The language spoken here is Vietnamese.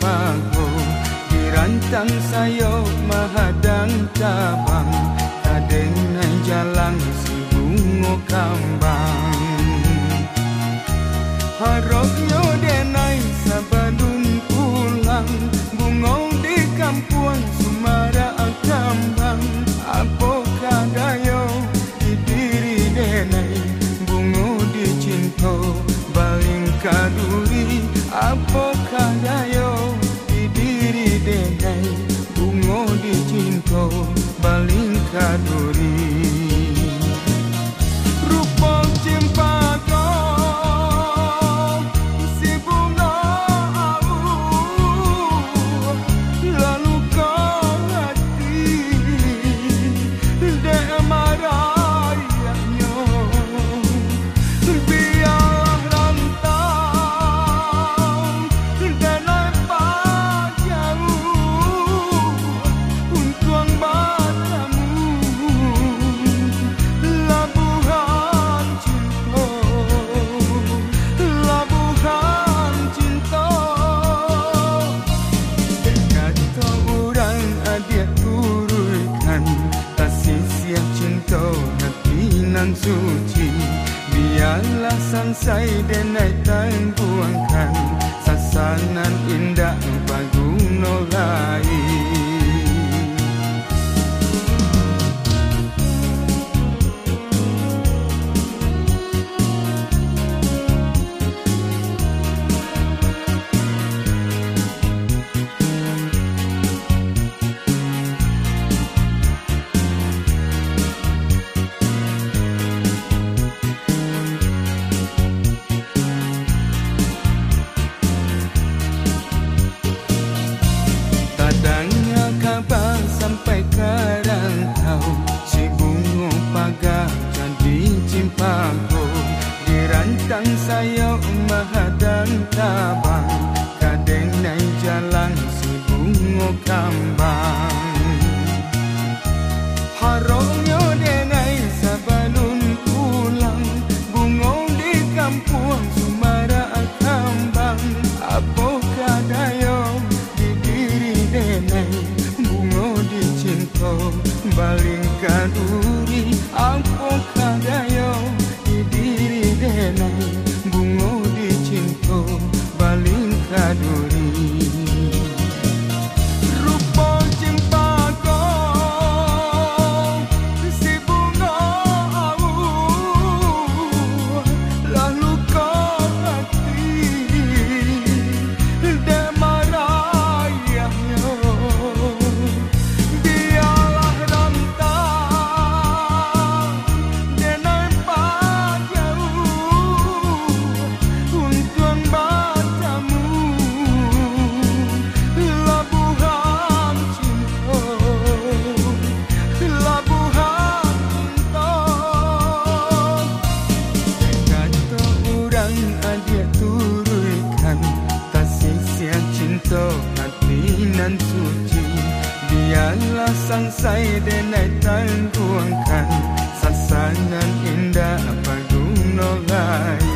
bago Dirantang sayo, mahadang tabang. Tadeng nang jalan si bungo kambang. Haroknya denai sabadun pulang. Bungo di kampung I know nan suci Biarlah sansai dan naik tangguangkan bungo yang adik turunkan Tak sisa cinta hati nan suci. Biarlah sang sai denai tangguangkan Sasangan indah apa gunung